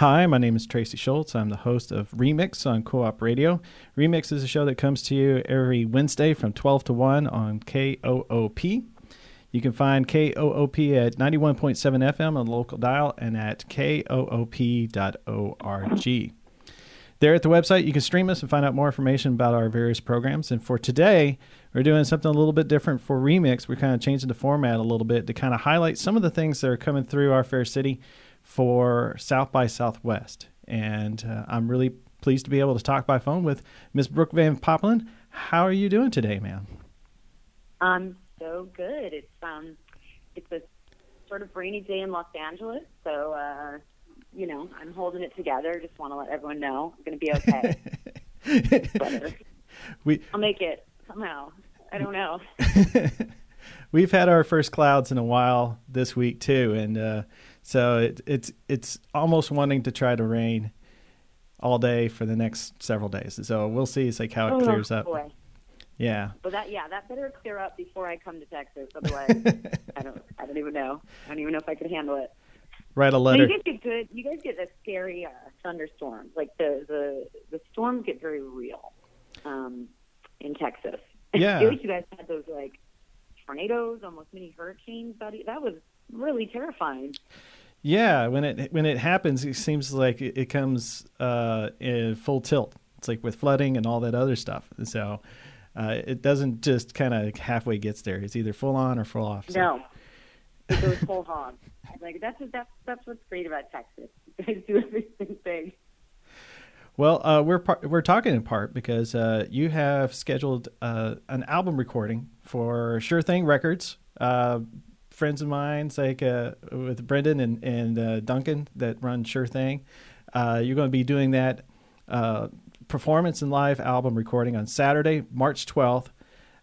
Hi, my name is Tracey Schulz. I'm the host of Remix on Co op Radio. Remix is a show that comes to you every Wednesday from 12 to 1 on KOOP. You can find KOOP at 91.7 FM on the local dial and at koop.org. There at the website, you can stream us and find out more information about our various programs. And for today, we're doing something a little bit different for Remix. We're kind of changing the format a little bit to kind of highlight some of the things that are coming through our fair city for South by Southwest. And uh, I'm really pleased to be able to talk by phone with Miss Brooke Van Poppelen. How are you doing today, ma'am? I'm so good. It's um, it's a sort of rainy day in Los Angeles, so uh, you know, I'm holding it together. Just want to let everyone know I'm going to be okay. we, I'll make it somehow. I don't know. We've had our first clouds in a while this week too, and uh, so it, it's it's almost wanting to try to rain all day for the next several days. So we'll see. It's like how it oh, clears up. Boy. Yeah. But that yeah, that better clear up before I come to Texas. Otherwise, I don't I don't even know. I don't even know if I could handle it write a letter. you guys get good. You guys get a scary uh, thunderstorms. Like the the the storms get very real um, in Texas. Yeah. I feel like you guys had those like tornadoes, almost mini hurricanes. That that was really terrifying. Yeah, when it when it happens, it seems like it, it comes uh, in full tilt. It's like with flooding and all that other stuff. So uh, it doesn't just kind of halfway gets there. It's either full on or full off. So. No, it goes full hog. Like that's that's that's what's great about Texas. You guys do everything big. Well, uh, we're par- we're talking in part because uh, you have scheduled uh, an album recording for Sure Thing Records. Uh, friends of mine, like uh, with Brendan and and uh, Duncan, that run Sure Thing. you're going to be doing that performance and live album recording on Saturday, March 12th,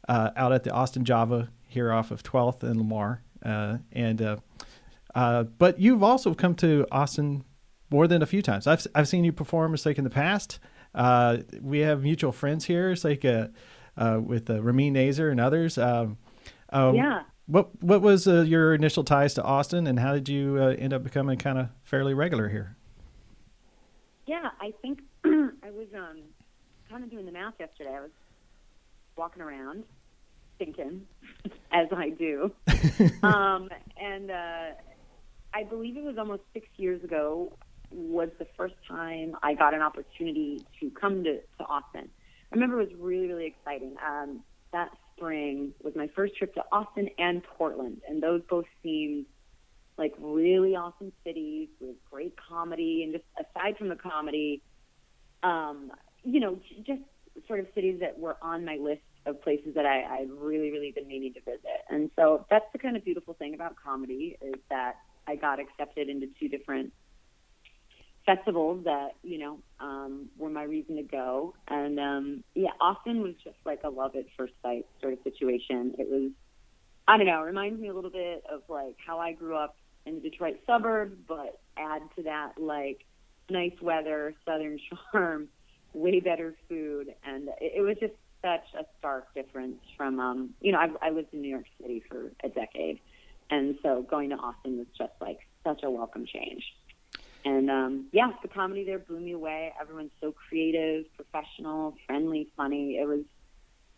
out at the Austin Java here off of 12th and Lamar. and uh, but you've also come to Austin more than a few times. I've I've seen you perform. Like in the past. Uh, we have mutual friends here. It's like uh, uh with uh, Ramin Nazer and others. Um, uh, yeah. What what was uh, your initial ties to Austin, and how did you uh, end up becoming kind of fairly regular here? Yeah, I think I was um, kind of doing the math yesterday. I was walking around thinking, as I do, um, and uh, I believe it was almost six years ago was the first time I got an opportunity to come to, to Austin. I remember it was really, really exciting. Um, that spring was my first trip to Austin and Portland, and those both seemed like really awesome cities with great comedy. And just aside from the comedy, um, you know, just sort of cities that were on my list of places that I, I've really, really been meaning to visit. And so that's the kind of beautiful thing about comedy is that I got accepted into two different festivals that you know um, were my reason to go. And um, yeah, Austin was just like a love at first sight sort of situation. It was I don't know, it reminds me a little bit of like how I grew up in the Detroit suburbs, but add to that like nice weather, southern charm, way better food, and it, it was just such a stark difference from um, you know I, I lived in New York City for a decade and so going to Austin was just like such a welcome change. And um, yeah, the comedy there blew me away. Everyone's so creative, professional, friendly, funny. It was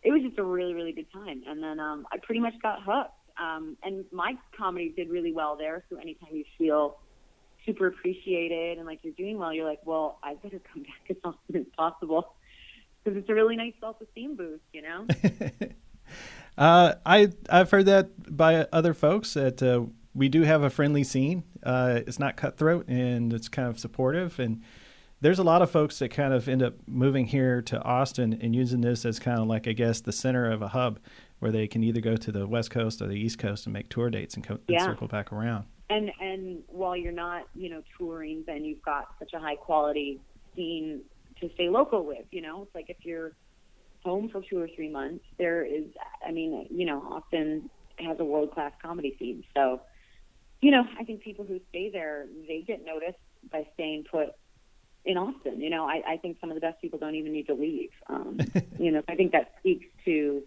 it was just a really really good time. And then um, I pretty much got hooked. Um, and my comedy did really well there. So anytime you feel super appreciated and like you're doing well, you're like, well, I better come back as often as possible because it's a really nice self esteem boost, you know. Uh, I I've heard that by other folks that uh, we do have a friendly scene. Uh, it's not cutthroat and it's kind of supportive. And there's a lot of folks that kind of end up moving here to Austin and using this as kind of like I guess the center of a hub where they can either go to the West Coast or the East Coast and make tour dates and, co- yeah. and circle back around. And and while you're not you know touring, then you've got such a high quality scene to stay local with. You know, it's like if you're home for two or three months, there is, I mean, you know, Austin has a world class comedy scene. So, you know, I think people who stay there, they get noticed by staying put in Austin. You know, I, I think some of the best people don't even need to leave. Um, you know, I think that speaks to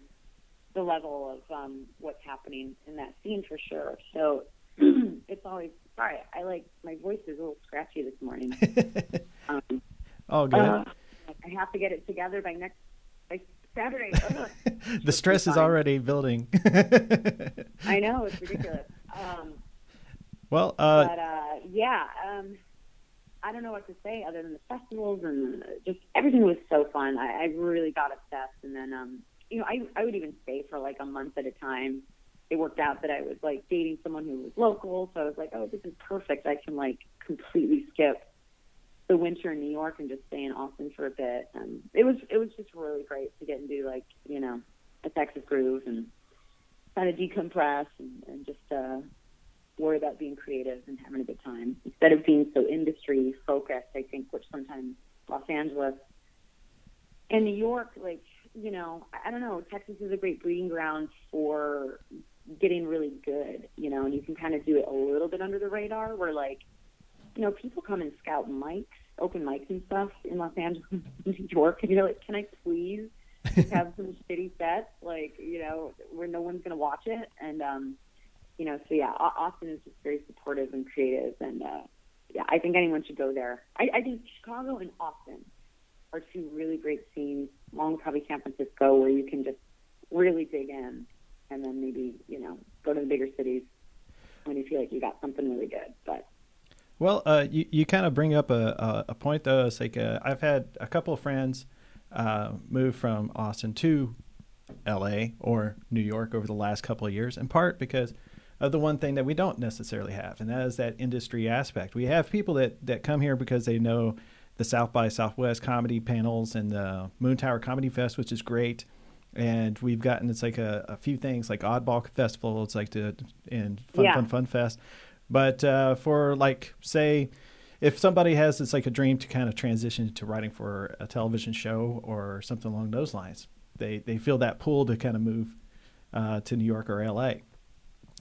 the level of um, what's happening in that scene for sure. So it's always sorry, I like my voice is a little scratchy this morning. um, oh, good. Uh, I have to get it together by next by Saturday. the stress is already building. I know it's ridiculous. Um, well, uh, but uh, yeah, um, I don't know what to say other than the festivals and just everything was so fun. I, I really got obsessed, and then um, you know, I I would even stay for like a month at a time. It worked out that I was like dating someone who was local, so I was like, oh, this is perfect. I can like completely skip the winter in New York and just stay in Austin for a bit. And it was it was just really great to get into like you know a Texas groove and kind of decompress and, and just uh, worry about being creative and having a good time instead of being so industry focused. I think which sometimes Los Angeles and New York like you know, I don't know, Texas is a great breeding ground for getting really good, you know, and you can kind of do it a little bit under the radar where like, you know, people come and scout mics, open mics and stuff in Los Angeles, New York, and you're like, can I please have some shitty sets, like, you know, where no one's going to watch it? And, um, you know, so yeah, Austin is just very supportive and creative, and uh, yeah, I think anyone should go there. I, I think Chicago and Austin are two really great scenes, along with probably San Francisco, where you can just really dig in, and then maybe you know go to the bigger cities when you feel like you got something really good. But well, uh, you you kind of bring up a a, point though. It's like uh, I've had a couple of friends uh, move from Austin to L.A. or New York over the last couple of years, in part because of the one thing that we don't necessarily have, and that is that industry aspect. We have people that that come here because they know the South by Southwest comedy panels and the Moontower Comedy Fest, which is great. And we've gotten it's like a, a few things like Oddball Festival, it's like the and Fun yeah. Fun Fun Fest. But uh, for like say, if somebody has it's like a dream to kind of transition to writing for a television show or something along those lines, they they feel that pull to kind of move uh, to New York or L.A.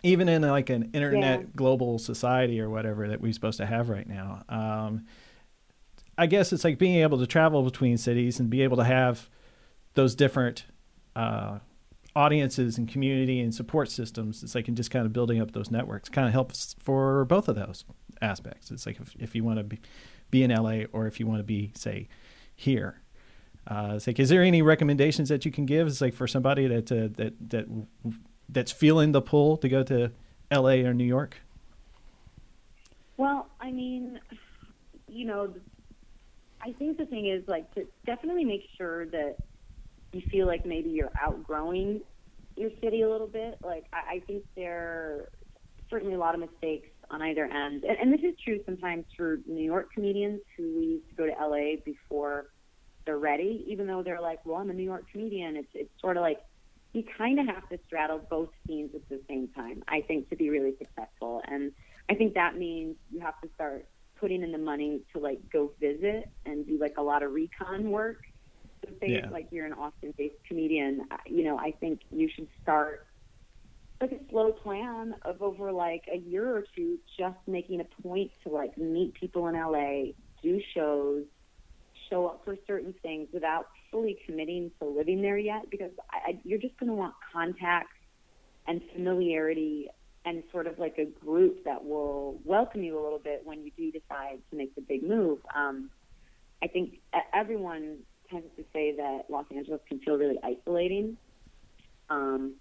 Even in like an internet yeah. global society or whatever that we're supposed to have right now. Um, I guess it's like being able to travel between cities and be able to have those different uh, audiences and community and support systems. It's like and just kind of building up those networks kind of helps for both of those aspects. It's like if, if you want to be, be in LA or if you want to be, say, here. Uh, it's like, is there any recommendations that you can give? It's like for somebody that uh, that that that's feeling the pull to go to L.A. or New York. Well, I mean, you know, I think the thing is like to definitely make sure that you feel like maybe you're outgrowing your city a little bit. Like I, I think there are certainly a lot of mistakes on either end, and, and this is true sometimes for New York comedians who leave to go to LA before they're ready, even though they're like, well, I'm a New York comedian. It's it's sort of like you kind of have to straddle both scenes at the same time. I think to be really successful, and I think that means you have to start putting in the money to like go visit and do like a lot of recon work. So say yeah. like you're an Austin-based comedian, uh, you know, I think you should start like a slow plan of over like a year or two, just making a point to like meet people in LA, do shows, show up for certain things without fully committing to living there yet, because I, I, you're just going to want contacts and familiarity and sort of like a group that will welcome you a little bit when you do decide to make the big move. Um, I think everyone tends to say that Los Angeles can feel really isolating, um,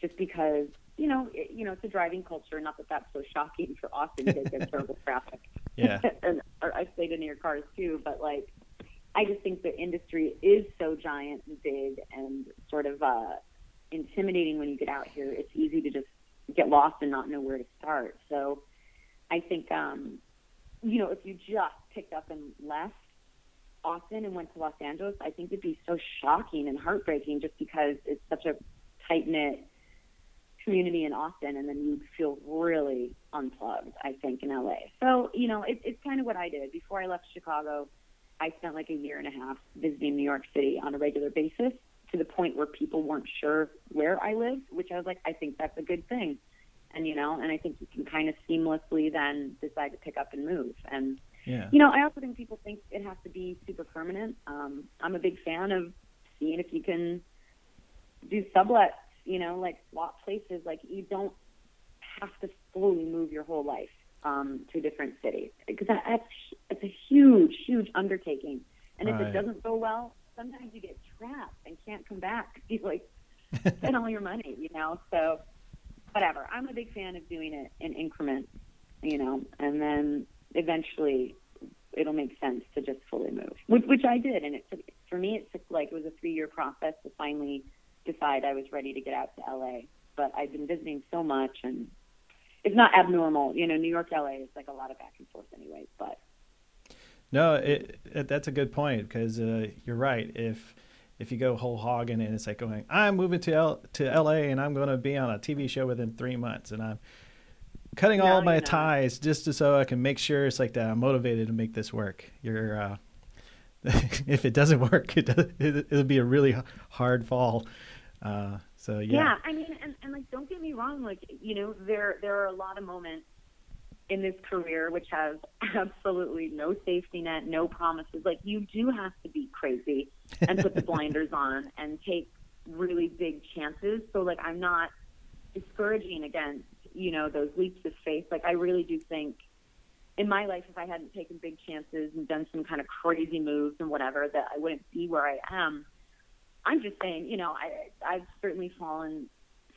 just because you know it, you know it's a driving culture. Not that that's so shocking for Austin because there's terrible traffic. Yeah, and or isolated in your cars too. But like, I just think the industry is so giant and big and sort of uh, intimidating when you get out here. It's easy to just get lost and not know where to start. So I think, um, you know, if you just picked up and left Austin and went to Los Angeles, I think it'd be so shocking and heartbreaking just because it's such a tight knit community in Austin, and then you'd feel really unplugged, I think, in LA. So, you know, it, it's kind of what I did. Before I left Chicago, I spent like a year and a half visiting New York City on a regular basis to the point where people weren't sure where I lived, which I was like, I think that's a good thing. And, you know, and I think you can kind of seamlessly then decide to pick up and move. And, yeah. you know, I also think people think it has to be super permanent. Um, I'm a big fan of seeing if you can do sublets, you know, like swap places. Like you don't have to fully move your whole life. Um, to different cities because that, that's it's a huge, huge undertaking. And if Right. it doesn't go well, sometimes you get trapped and can't come back. You like spend all your money, you know. So whatever. I'm a big fan of doing it in increments, you know, and then eventually it'll make sense to just fully move, which, which I did. And it took, for me, it took like it was a three year process to finally decide I was ready to get out to LA. But I've been visiting so much, and it's not abnormal, you know. New York, LA is like a lot of back and forth, anyway. But No, it, it, that's a good point because uh, you're right. If if you go whole hog in it, it's like going, I'm moving to L- to LA and I'm going to be on a TV show within three months, and I'm cutting all my not. ties just to, so I can make sure it's like that I'm motivated to make this work. You're uh, if it doesn't work, it, does, it it'll be a really hard fall. Uh, so yeah. Yeah, I mean, and, and like, don't get me wrong. Like, you know, there there are a lot of moments in this career which has absolutely no safety net, no promises. Like, you do have to be crazy and put the blinders on and take really big chances. So, like, I'm not discouraging against you know those leaps of faith. Like, I really do think. In my life, if I hadn't taken big chances and done some kind of crazy moves and whatever, that I wouldn't be where I am. I'm just saying, you know, I I've certainly fallen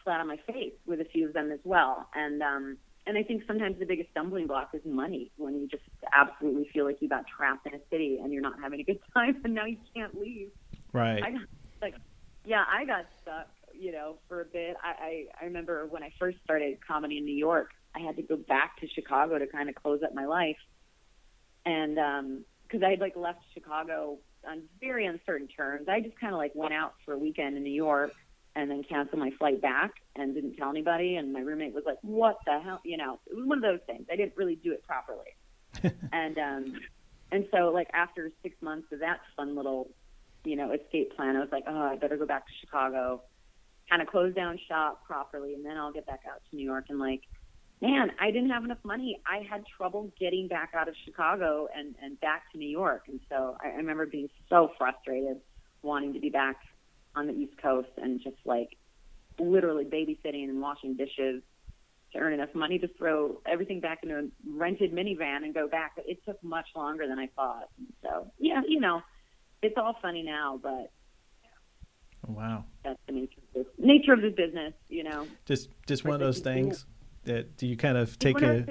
flat on my face with a few of them as well, and um, and I think sometimes the biggest stumbling block is money when you just absolutely feel like you got trapped in a city and you're not having a good time, and now you can't leave. Right. I got like, yeah, I got stuck, you know, for a bit. I, I I remember when I first started comedy in New York, I had to go back to Chicago to kind of close up my life, and um, because I had like left Chicago on very uncertain terms, I just kind of like went out for a weekend in New York and then canceled my flight back and didn't tell anybody. And my roommate was like, "What the hell?" You know, it was one of those things. I didn't really do it properly, and um, and so like after six months of that fun little you know, escape plan. I was like, oh, I better go back to Chicago, kind of close down shop properly, and then I'll get back out to New York. And like, man, I didn't have enough money. I had trouble getting back out of Chicago and and back to New York. And so I, I remember being so frustrated, wanting to be back on the East Coast and just like literally babysitting and washing dishes to earn enough money to throw everything back in a rented minivan and go back. But it took much longer than I thought. So yeah, you know, it's all funny now, but Wow. that's the nature of this nature of this business. You know, Just just one of those things that do you kind of take a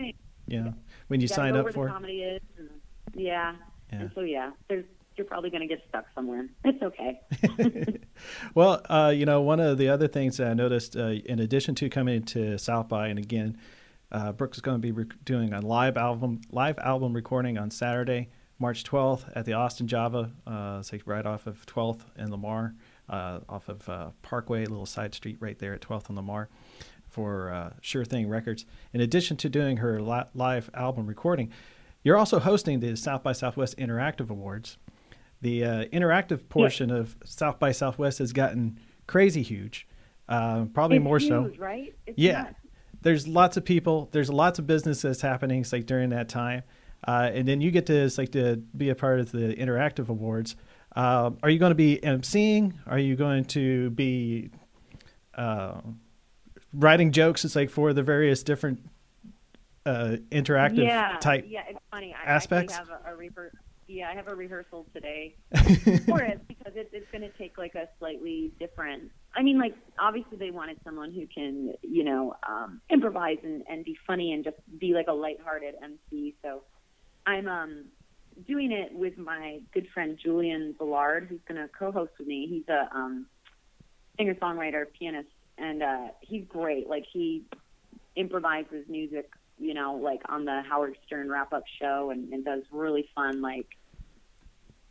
you know when you You sign up for comedy is. And, yeah. Yeah. and so yeah, there's you're probably going to get stuck somewhere. It's okay. well, uh, you know, one of the other things that I noticed, uh, in addition to coming to South by, and again, uh, Brooke is going to be rec- doing a live album live album recording on Saturday, March 12th at the Austin Java. Uh, like right off of 12th and Lamar, uh, off of uh, Parkway, a little side street right there at 12th and Lamar. For uh, Sure Thing Records. In addition to doing her live album recording, you're also hosting the South by Southwest Interactive Awards. The uh, interactive portion of South by Southwest has gotten crazy huge, uh, probably it's more so. right? It's Yeah, nuts. there's lots of people. There's lots of business that's happening. It's like during that time, uh, and then you get to like to be a part of the interactive awards. Uh, are you going to be emceeing? Are you going to be uh, writing jokes? It's like for the various different uh, interactive yeah, type. Yeah, it's funny. I aspects? have a, a Yeah, I have a rehearsal today for it because it, it's going to take like a slightly different. I mean, like obviously they wanted someone who can, you know, um, improvise and, and be funny and just be like a lighthearted MC. So I'm um, doing it with my good friend Julian Velard, who's going to co-host with me. He's a um, singer-songwriter, pianist, and uh, he's great. Like he improvises music, you know, like on the Howard Stern wrap-up show, and, and does really fun, like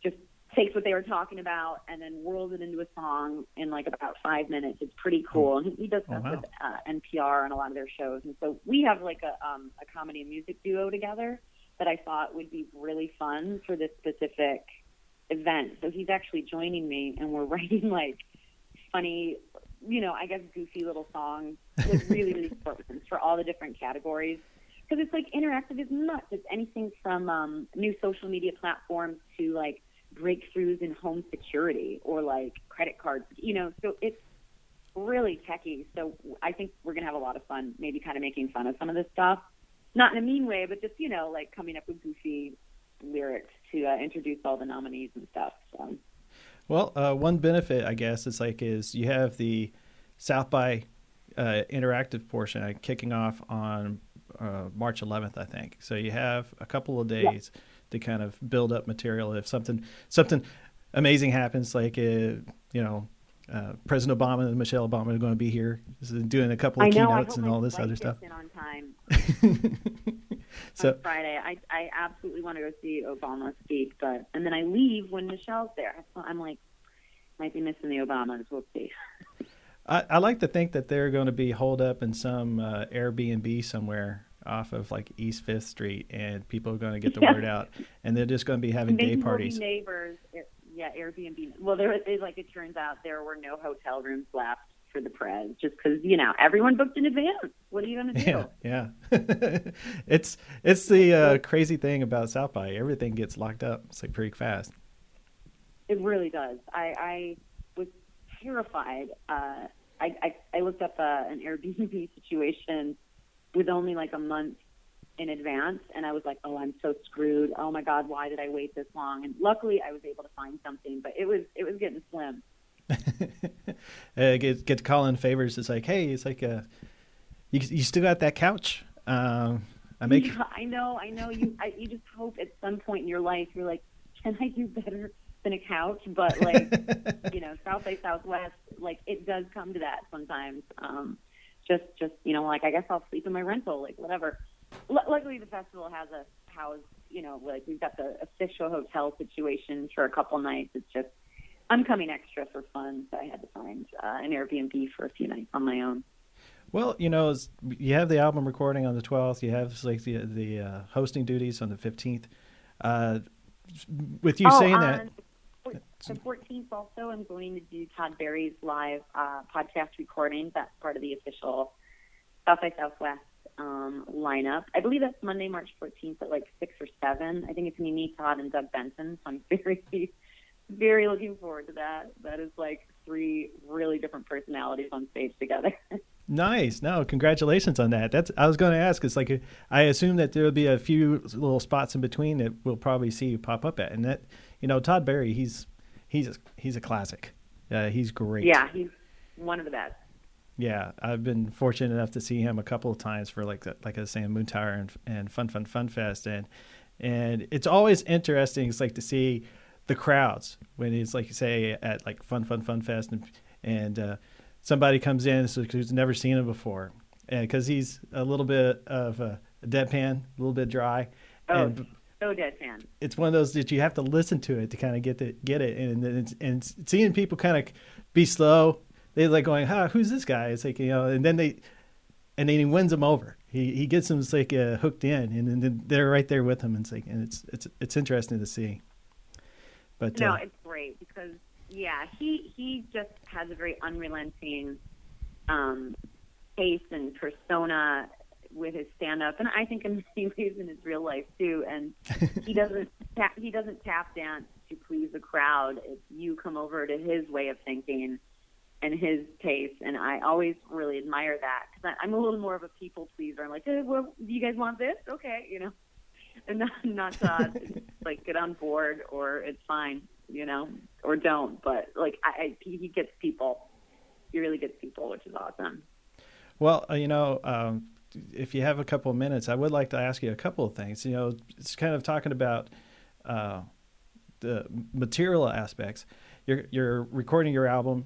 just takes what they were talking about and then whirls it into a song in like about five minutes. It's pretty cool. And he, he does Oh, stuff wow. with uh, NPR and a lot of their shows, and so we have like a um, a comedy and music duo together that I thought would be really fun for this specific event. So he's actually joining me, and we're writing like funny, you know, I guess goofy little songs, like really, really short ones for all the different categories. Because it's like interactive is nuts. It's anything from um, new social media platforms to like breakthroughs in home security or like credit cards, you know. So it's really techy. So I think we're gonna have a lot of fun, maybe kind of making fun of some of this stuff. not in a mean way, but just you know, like coming up with goofy lyrics to uh, introduce all the nominees and stuff. So. Well, uh, one benefit, I guess, is like is you have the South by uh, interactive portion uh, kicking off on uh, March 11th, I think. So you have a couple of days yeah. to kind of build up material. If something something amazing happens, like uh, you know. Uh, President Obama and Michelle Obama are going to be here doing a couple of know, keynotes and all this other stuff. on time. so on Friday, I I absolutely want to go see Obama speak, but and then I leave when Michelle's there. So I'm like, might be missing the Obamas. We'll see. I, I like to think that they're going to be holed up in some uh, Airbnb somewhere off of like East Fifth Street, and people are going to get the yeah. word out, and they're just going to be having Maybe gay parties. Neighbors, yeah, Airbnb. Well, there, was like it turns out, there were no hotel rooms left for the press, just because you know everyone booked in advance. What are you going to do? Yeah, yeah. it's it's the uh, crazy thing about South by. Everything gets locked up. It's like pretty fast. It really does. I, I was terrified. Uh, I, I, I looked up uh, an Airbnb situation with only like a month in advance, and I was like, "Oh, I'm so screwed. Oh my God, why did I wait this long?" And luckily, I was able to find something, but it was it was getting slim. uh, get get to call in favors. It's like, hey, it's like, uh, you you still got that couch? Um, I make. Yeah, I know, I know. You I, you just hope at some point in your life you're like, can I do better? than a couch, but like you know, South by Southwest, like it does come to that sometimes. Um, just just you know, like I guess I'll sleep in my rental, like whatever. L- luckily, the festival has a house. You know, like we've got the official hotel situation for a couple nights. It's just I'm coming extra for fun, so I had to find uh, an Airbnb for a few nights on my own. Well, you know, you have the album recording on the 12th. You have like the the uh, hosting duties on the 15th. Uh, with you oh, saying that, um, the 14th also, I'm going to do Todd Barry's live uh, podcast recording. That's part of the official South by Southwest um, lineup. I believe that's Monday, March 14th at like 6 or 7. I think it's going to be me, Todd, and Doug Benson. So I'm very, very looking forward to that. That is like three really different personalities on stage together. Nice. No, congratulations on that. That's I was going to ask. It's like I assume that there will be a few little spots in between that we'll probably see you pop up at, and that you know Todd Barry, he's he's a, he's a classic. Uh, he's great. Yeah, he's one of the best. Yeah, I've been fortunate enough to see him a couple of times for like like I was saying, Moontower and, and Fun Fun Fun Fest, and and it's always interesting. It's like to see the crowds when it's like you say at like Fun Fun Fun Fest, and and uh, somebody comes in who's never seen him before, and because he's a little bit of a deadpan, a little bit dry. Oh, and, so deadpan. It's one of those that you have to listen to it to kind of get the get it, and and, and seeing people kind of be slow, they're like going, "Huh, who's this guy?" It's like you know, and then they, and then he wins them over. He he gets them like uh, hooked in, and then they're right there with him, and it's like, and it's it's it's interesting to see. But no, uh, it's great because yeah, he he just has a very unrelenting um, pace and persona with his stand up, and I think in many ways in his real life too. And he doesn't tap, he doesn't tap dance to please the crowd. It's you come over to his way of thinking and his pace, and I always really admire that because I'm a little more of a people pleaser. I'm like, hey, well, do you guys want this? Okay, you know, and not not uh, like get on board or it's fine, you know, or don't. But like I, I he gets people. He really gets people, which is awesome. Well, uh, you know, um, if you have a couple of minutes, I would like to ask you a couple of things. You know, it's kind of talking about uh, the material aspects. You're you're recording your album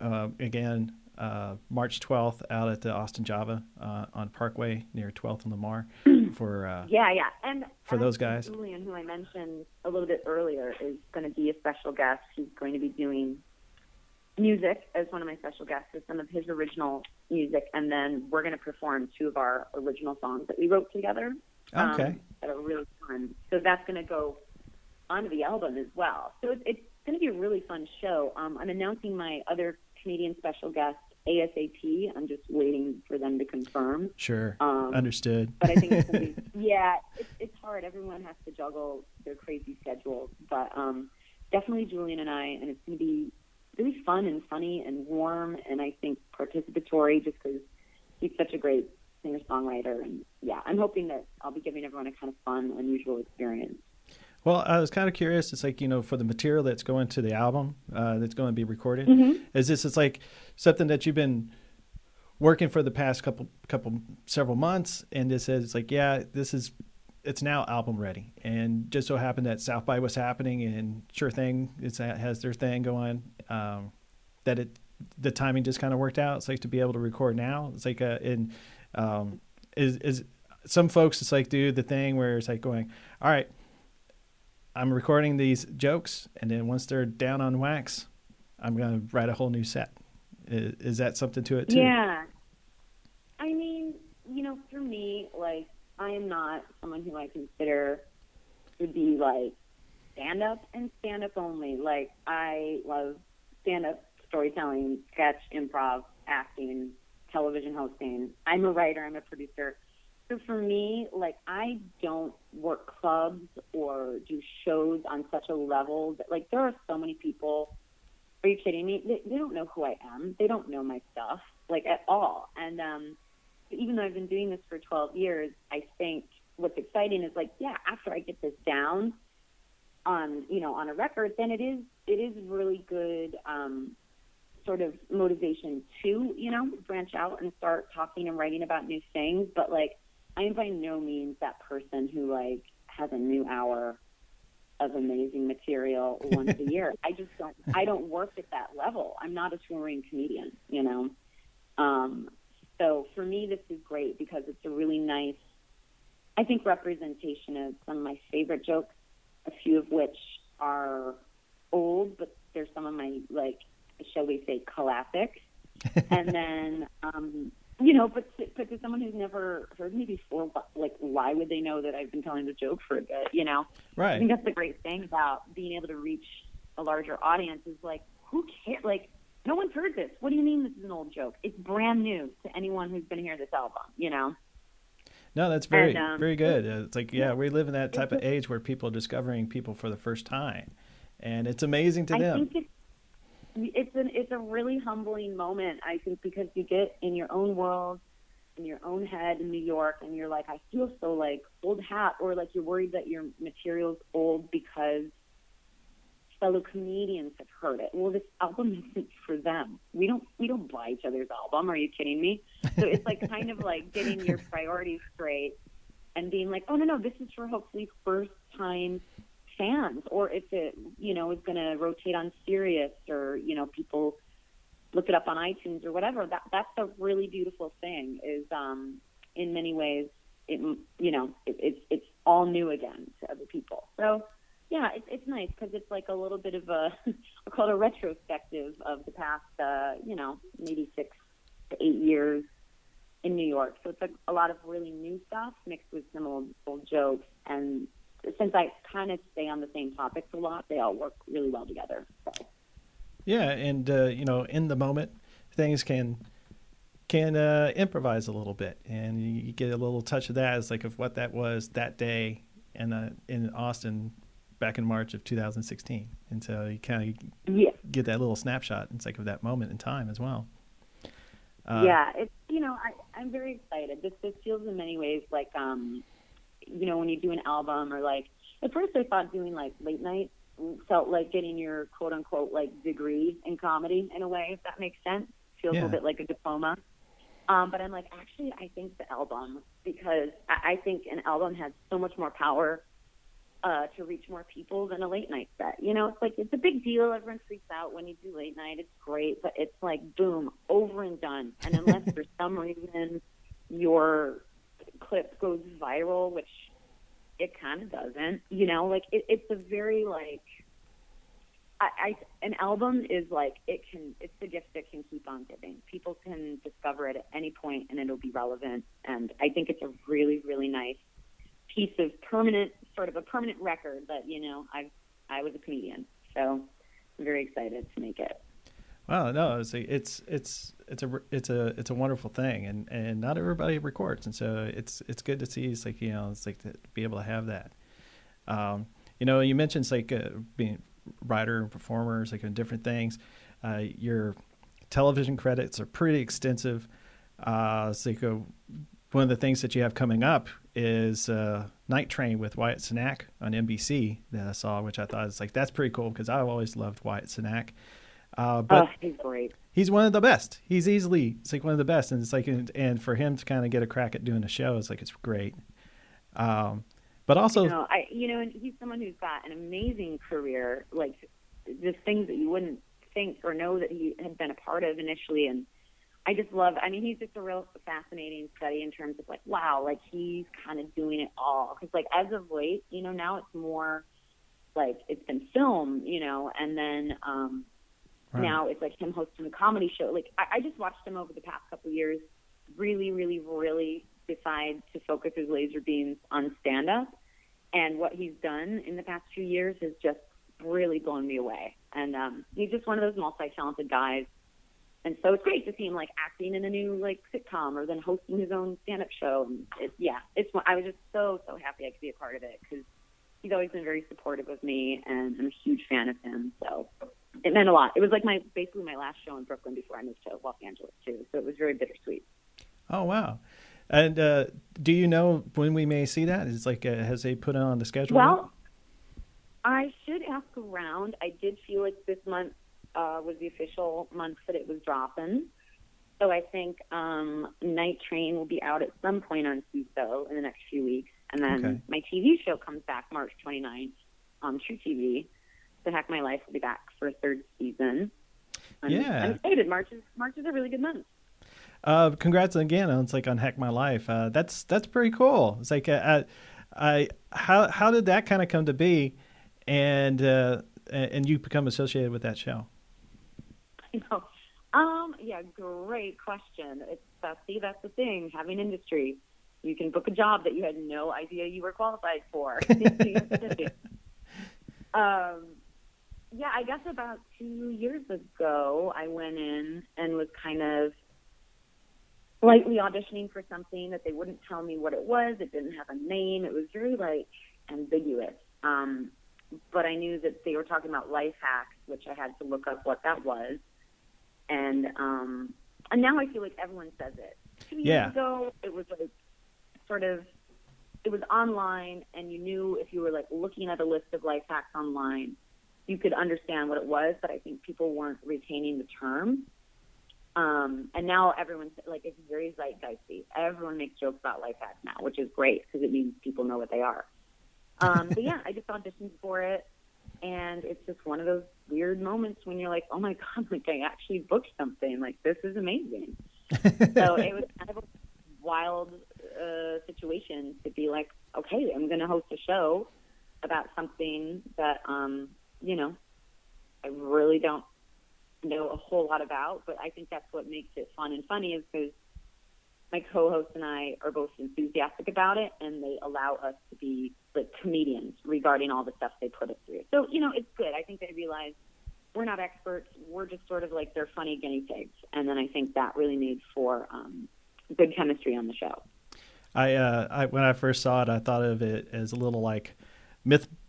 uh, again uh, March 12th out at the Austin Java uh, on Parkway near 12th and Lamar for uh, yeah yeah and for those guys. Julian, who I mentioned a little bit earlier, is going to be a special guest. He's going to be doing music as one of my special guests with some of his original music, and then we're going to perform two of our original songs that we wrote together. Um, okay. Um, that are really fun. So that's going to go onto the album as well. So it's, it's going to be a really fun show. Um, I'm announcing my other Canadian special guest ASAP. I'm just waiting for them to confirm. Sure. Um, Understood. But I think it's be, yeah, it's, it's hard. Everyone has to juggle their crazy schedules, but um, definitely Julian and I, and it's going to be really fun and funny and warm and I think participatory just because he's such a great singer songwriter, and yeah, I'm hoping that I'll be giving everyone a kind of fun, unusual experience. Well, I was kind of curious. It's like you know, for the material that's going to the album uh, that's going to be recorded, mm-hmm. is this it's like something that you've been working for the past couple couple several months, and this is like, yeah, this is it's now album ready, and just so happened that South by was happening, and Sure Thing it has their thing going, um, that it the timing just kind of worked out. It's like to be able to record now. It's like a in um, is is some folks it's like do the thing where it's like going, all right, I'm recording these jokes, and then once they're down on wax, I'm gonna write a whole new set. Is, is that something to it too? Yeah. I mean, you know, for me, like I am not someone who I consider to be like stand up and stand up only. Like I love stand up storytelling, sketch, improv, acting, television hosting. I'm a writer, I'm a producer. So for me, like I don't work clubs or do shows on such a level that like there are so many people. Are you kidding me? They, they don't know who I am. They don't know my stuff like at all. And um, even though I've been doing this for 12 years, I think what's exciting is like, yeah, after I get this down on you know on a record, then it is it is really good um, sort of motivation to, you know, branch out and start talking and writing about new things. But like, I am by no means that person who like has a new hour of amazing material once a year. I just don't. I don't work at that level. I'm not a touring comedian, you know. Um, so for me, this is great because it's a really nice, I think, representation of some of my favorite jokes. A few of which are old, but they're some of my like shall we say, classic. and then, um, you know, but to, but to someone who's never heard me before, like, why would they know that I've been telling the joke for a bit? You know, right? I think that's the great thing about being able to reach a larger audience is like, who cares? Like, no one's heard this. What do you mean this is an old joke? It's brand new to anyone who's been hearing this album. You know. No, that's very and, um, very good. It's like yeah, we live in that type of age where people are discovering people for the first time, and it's amazing to I them. Think it's, an it's a really humbling moment i think because you get in your own world in your own head in new york and you're like i feel so like old hat or like you're worried that your material's old because fellow comedians have heard it. Well this album isn't for them. We don't we don't buy each other's album. Are you kidding me? So it's like kind of like getting your priorities straight and being like oh no no this is for hopefully first time fans or if it you know is going to rotate on Sirius or you know people look it up on iTunes or whatever that that's a really beautiful thing is um in many ways it you know it, it's it's all new again to other people. So yeah it's it's nice because it's like a little bit of a I call it a retrospective of the past uh you know maybe six to eight years in New York. So it's like a lot of really new stuff mixed with some old old jokes and since I kind of stay on the same topics a lot, they all work really well together. So. Yeah, and uh, you know, in the moment, things can can uh, improvise a little bit, and you get a little touch of that as like of what that was that day in uh, in Austin back in March of 2016, and so you kind of yeah. get that little snapshot. It's like of that moment in time as well. Uh, yeah, it's you know I I'm very excited. This this feels in many ways like um you know, when you do an album or like at first I thought doing like late night felt like getting your quote unquote like degree in comedy in a way, if that makes sense. Feels yeah. a little bit like a diploma. Um, but I'm like, actually, I think the album because I, I think an album has so much more power uh, to reach more people than a late night set. You know, it's like it's a big deal. Everyone freaks out when you do late night. It's great, but it's like boom, over and done. And unless for some reason your clip goes viral, which it kind of doesn't. You know, like it, it's a very like I, I an album is like it can it's the gift that can keep on giving. People can discover it at any point and it'll be relevant. And I think it's a really really nice piece of permanent sort of a permanent record that you know I I was a comedian, so I'm very excited to make it. Well, no, it's a, it's it's it's a it's a it's a wonderful thing, and, and not everybody records, and so it's it's good to see. It's like you know, it's like to be able to have that. Um, you know, you mentioned it's like uh, being writer and performers, like in different things. Uh, your television credits are pretty extensive. Uh, so go, one of the things that you have coming up is uh, Night Train with Wyatt Cenac on NBC that I saw, which I thought was like that's pretty cool because I've always loved Wyatt Cenac. Uh, but oh, he's great. He's one of the best. He's easily it's like one of the best, and it's like and and for him to kind of get a crack at doing a show, it's like it's great. Um, but also, you know, I you know, and he's someone who's got an amazing career, like just things that you wouldn't think or know that he had been a part of initially, and I just love. I mean, he's just a real fascinating study in terms of like, wow, like he's kind of doing it all. Because like as of late, you know, now it's more like it's been film, you know, and then um right. now it's like him hosting a comedy show. Like I, I just watched him over the past couple of years, really, really, really decide to focus his laser beams on stand up and what he's done in the past few years has just really blown me away. And um, he's just one of those multi-talented guys. And so it's great to see him like acting in a new like sitcom or then hosting his own stand-up show. And it, yeah, it's I was just so so happy I could be a part of it because he's always been very supportive of me, and I'm a huge fan of him. So it meant a lot. It was like my basically my last show in Brooklyn before I moved to Los Angeles too. So it was very bittersweet. Oh wow! And uh, do you know when we may see that? Is like uh, has they put it on the schedule? Well, I should ask around. I did feel like this month uh, was the official month that it was dropping. So I think um, Night Train will be out at some point on Seeso in the next few weeks, and then okay. my TV show comes back March 29th on truTV. The Hack My Life will be back for a third season. I'm, yeah, I'm excited. March is March is a really good month. Uh, congrats again on it's like on Hack My Life. Uh, that's that's pretty cool. It's like uh, I how how did that kind of come to be, and uh, and you become associated with that show? I know. Um, yeah, great question. It's uh, see that's the thing. Having industry, you can book a job that you had no idea you were qualified for. um, yeah, I guess about two years ago, I went in and was kind of lightly auditioning for something that they wouldn't tell me what it was. It didn't have a name. It was very like ambiguous. Um, but I knew that they were talking about life hacks, which I had to look up what that was. And um, and now I feel like everyone says it. Two years yeah. ago, it was like sort of it was online, and you knew if you were like looking at a list of life hacks online, you could understand what it was. But I think people weren't retaining the term. Um, and now everyone's like, it's very zeitgeisty. Everyone makes jokes about life hacks now, which is great because it means people know what they are. Um, but yeah, I just auditioned for it. And it's just one of those weird moments when you're like, oh my God, like I actually booked something. Like, this is amazing. so it was kind of a wild uh, situation to be like, okay, I'm going to host a show about something that, um, you know, I really don't know a whole lot about, but I think that's what makes it fun and funny is because my co-host and I are both enthusiastic about it, and they allow us to be like comedians regarding all the stuff they put us through. So you know, it's good. I think they realize we're not experts. We're just sort of like their funny guinea pigs, and then I think that really made for um, good chemistry on the show. I, uh, I when I first saw it, I thought of it as a little like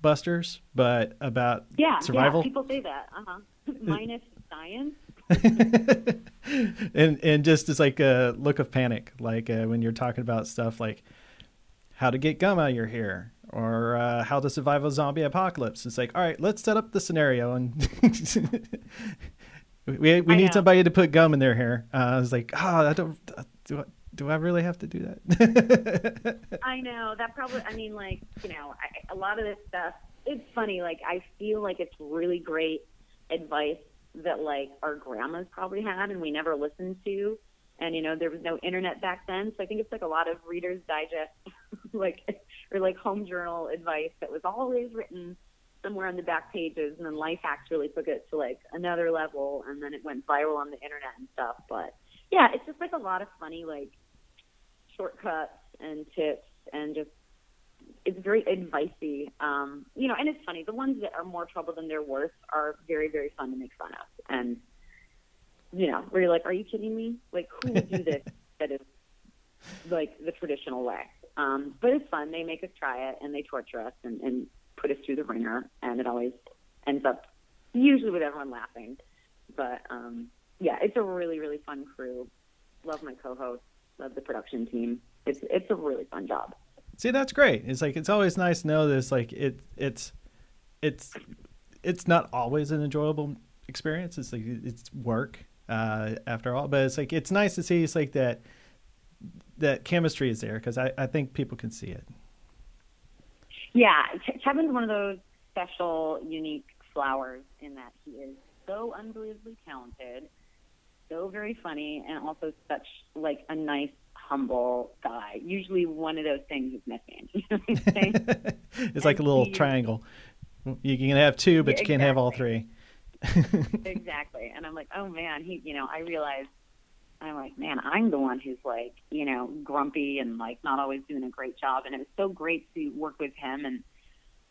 MythBusters, but about yeah, survival. Yeah, people say that. Uh huh. Minus science. and and just it's like a look of panic, like uh, when you're talking about stuff like how to get gum out of your hair or uh, how to survive a zombie apocalypse. It's like, all right, let's set up the scenario and we we need somebody to put gum in their hair. Uh, I was like, oh, I don't do. I, do I really have to do that? I know that probably. I mean, like you know, I, a lot of this stuff. It's funny. Like I feel like it's really great advice that like our grandmas probably had and we never listened to. And you know, there was no internet back then, so I think it's like a lot of Reader's Digest, like or like home journal advice that was always written somewhere on the back pages, and then Life Hacks really took it to like another level, and then it went viral on the internet and stuff. But yeah, it's just like a lot of funny like shortcuts and tips and just it's very advicey. Um, you know, and it's funny. The ones that are more trouble than they're worth are very, very fun to make fun of. And you know, where you're like, "Are you kidding me? Like, who would do this that is like the traditional way?" Um, but it's fun. They make us try it, and they torture us and, and put us through the ringer, and it always ends up usually with everyone laughing. But um, yeah, it's a really, really fun crew. Love my co-host. Love the production team. it's it's a really fun job. See, that's great. It's like it's always nice to know this. Like it, it's, it's, it's not always an enjoyable experience. It's like it's work uh, after all, but it's like it's nice to see. It's like that that chemistry is there because I, I think people can see it. Yeah, Kevin's one of those special, unique flowers in that he is so unbelievably talented, so very funny, and also such like a nice, humble guy. Usually, one of those things is missing. You know it's and like a little he, triangle. You can have two, but yeah, you can't exactly. have all three. exactly. And I'm like, oh man, he. You know, I realize. I'm like, man, I'm the one who's like, you know, grumpy and like not always doing a great job. And it was so great to work with him and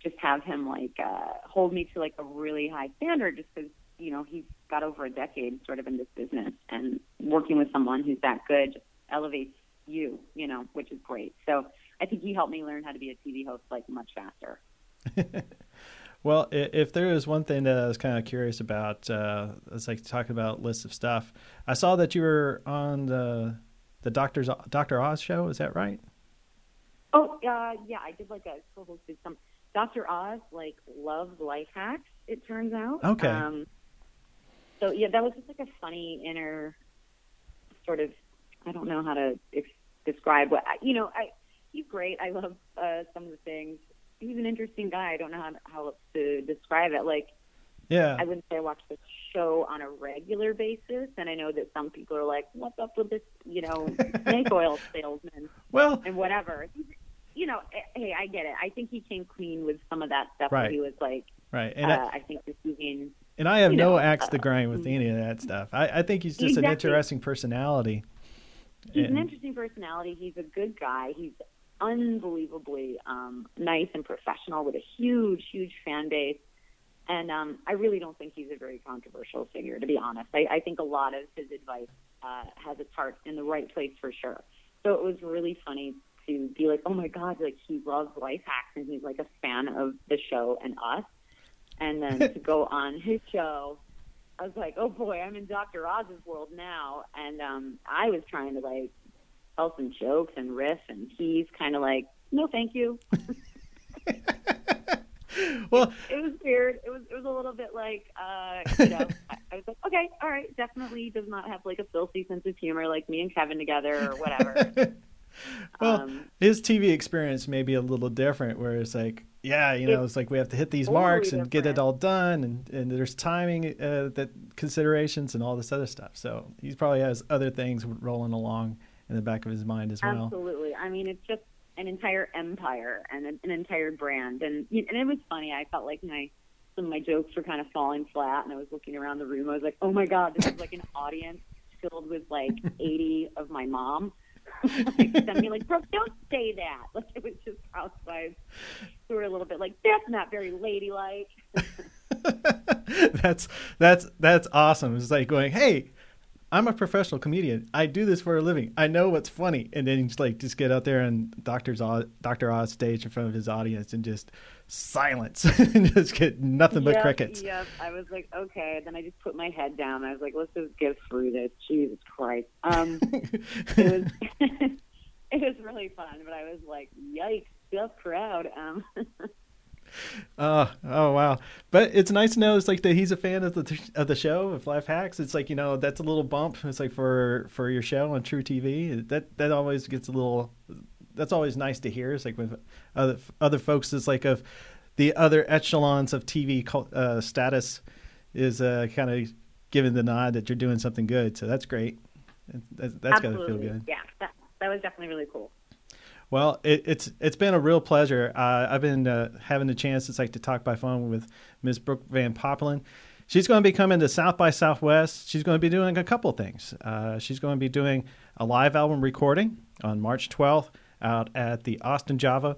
just have him like uh, hold me to like a really high standard, just because you know he's got over a decade sort of in this business, and working with someone who's that good elevates you, you know, which is great. So I think he helped me learn how to be a TV host like much faster. well, if there is one thing that I was kind of curious about, uh, it's like talking about lists of stuff. I saw that you were on the the Doctor's Doctor Oz show. Is that right? Oh, uh, yeah, I did like a co-hosted some Doctor Oz like loves life hacks. It turns out. Okay. Um, so yeah, that was just like a funny inner sort of. I don't know how to ex- describe what you know. I he's great. I love uh, some of the things. He's an interesting guy. I don't know how how to describe it. Like, yeah, I wouldn't say I watch the show on a regular basis, and I know that some people are like, "What's up with this?" You know, snake oil salesman. Well, and whatever. You know, eh, hey, I get it. I think he came clean with some of that stuff. Right. he was like, right, and uh, I, I think receiving. And I have no know, axe uh, to grind with any of that stuff. I, I think he's just exactly. an interesting personality. He's and, an interesting personality. He's a good guy. He's unbelievably um, nice and professional with a huge, huge fan base. And um, I really don't think he's a very controversial figure, to be honest. I, I think a lot of his advice uh, has its heart in the right place for sure. So it was really funny to be like, oh my God, like he loves life hacks and he's like a fan of the show and us. And then to go on his show I was like, oh boy, I'm in Dr. Oz's world now. And um, I was trying to like tell some jokes and riff, and he's kind of like, no, thank you. well, it was weird. It was it was a little bit like, uh, you know, I, I was like, okay, all right, definitely does not have like a filthy sense of humor like me and Kevin together or whatever. well, um, his TV experience may be a little different, where it's like, yeah, you know, it's, it's like we have to hit these marks and different. get it all done, and, and there's timing uh, that considerations and all this other stuff. So he probably has other things rolling along in the back of his mind as well. Absolutely. I mean, it's just an entire empire and an, an entire brand, and and it was funny. I felt like my some of my jokes were kind of falling flat, and I was looking around the room. I was like, oh my god, this is like an audience filled with like 80 of my mom send me like, Brooke, don't say that. Like it was just housewives who were a little bit like, that's not very ladylike. that's that's that's awesome. It's like going, hey, I'm a professional comedian. I do this for a living. I know what's funny, and then just like just get out there and Doctor's Oz, Doctor Oz stage in front of his audience and just silence and just get nothing but yep, crickets. Yep. I was like, okay. Then I just put my head down. I was like, let's just get through this. Jesus Christ. Um, it was it was really fun, but I was like, yikes, tough crowd. Um, Oh, oh wow! But it's nice to know it's like that he's a fan of the of the show of Life Hacks. It's like you know that's a little bump. It's like for for your show on truTV. That that always gets a little. That's always nice to hear. It's like with other other folks. It's like of the other echelons of TV uh, status is uh, kind of giving the nod that you're doing something good. So that's great. that's got to feel good. Yeah, that, that was definitely really cool. Well, it, it's it's been a real pleasure. Uh, I've been uh, having the chance it's like to talk by phone with Ms. Brooke Van Poppelen. She's going to be coming to South by Southwest. She's going to be doing a couple things. Uh, she's going to be doing a live album recording on March 12th out at the Austin Java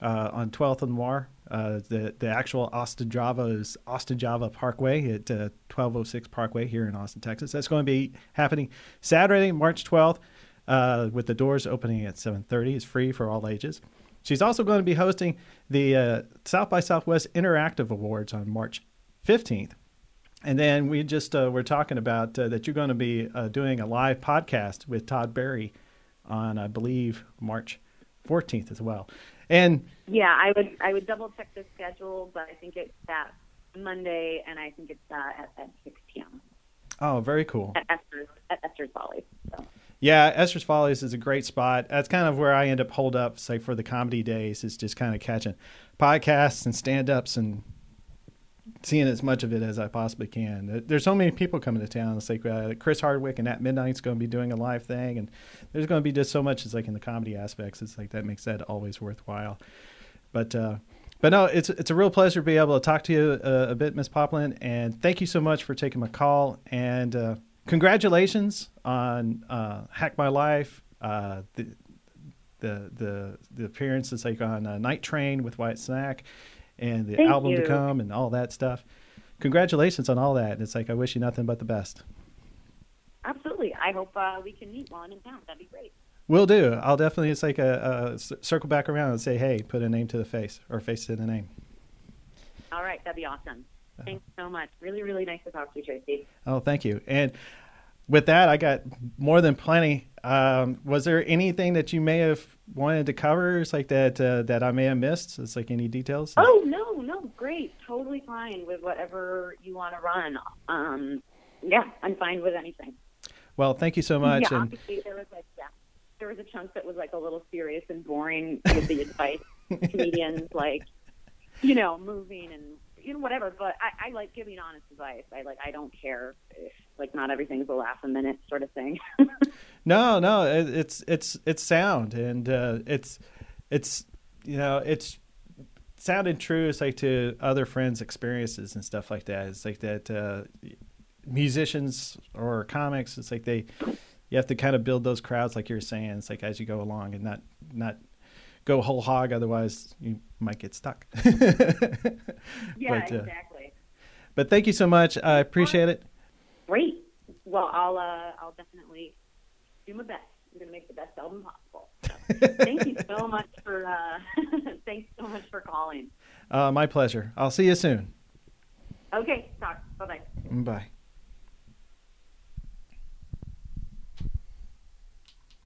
uh, on 12th and Noir. Uh, the the actual Austin Java is Austin Java Parkway at 1206 uh, Parkway here in Austin, Texas. That's going to be happening Saturday, March 12th uh, with the doors opening at 7.30. It's free for all ages. She's also going to be hosting the uh, South by Southwest Interactive Awards on March 15th. And then we just uh, were talking about uh, that you're going to be uh, doing a live podcast with Todd Barry on, I believe, March 14th as well. And yeah, I would I would double check the schedule, but I think it's that Monday, and I think it's uh, at, at 6 p.m. Oh, very cool. At Esther's, at Esther's Follies. So. Yeah, Esther's Follies is a great spot. That's kind of where I end up hold up, say for the comedy days, is just kind of catching podcasts and stand ups and seeing as much of it as I possibly can. There's so many people coming to town. It's like uh, Chris Hardwick and at Midnight's going to be doing a live thing, and there's going to be just so much. It's like in the comedy aspects. It's like that makes that always worthwhile. But uh, but no, it's it's a real pleasure to be able to talk to you uh, a bit, Miss Poppelen, and thank you so much for taking my call. And uh, congratulations on uh, Hack My Life. The, the the the appearances like on Night Train with Wyatt Cenac and the Thank album you. to come and all that stuff. Congratulations on all that. And it's like I wish you nothing but the best. Absolutely. I hope uh, we can meet while I'm in town. That'd be great. Will do. I'll definitely it's like a, a circle back around and say, hey, put a name to the face or face to the name. All right, that'd be awesome. Thanks so much. Really, really nice to talk to you, Tracy. Oh, thank you. And with that, I got more than plenty. Um, was there anything that you may have wanted to cover, it's like that uh, that I may have missed? It's like any details? Oh no, no, great, totally fine with whatever you want to run. Um, yeah, I'm fine with anything. Well, thank you so much. Yeah, and obviously there was like yeah, there was a chunk that was like a little serious and boring with the advice comedians like you know moving and you know whatever. But I, I like giving honest advice. I like I don't care if like not everything's a laugh a minute sort of thing. no, no, it, it's it's it's sound and uh, it's it's you know it's sounded true. It's like to other friends' experiences and stuff like that. It's like that uh, musicians or comics. It's like they you have to kind of build those crowds, like you're saying. It's like as you go along and not not go whole hog, otherwise you might get stuck. yeah, but, uh, exactly. But thank you so much. I appreciate it. Great. Well, I'll uh, I'll definitely do my best. I'm gonna make the best album possible. So, thank you so much for uh, thanks so much for calling. Uh, my pleasure. I'll see you soon. Okay, talk. Bye bye. Bye.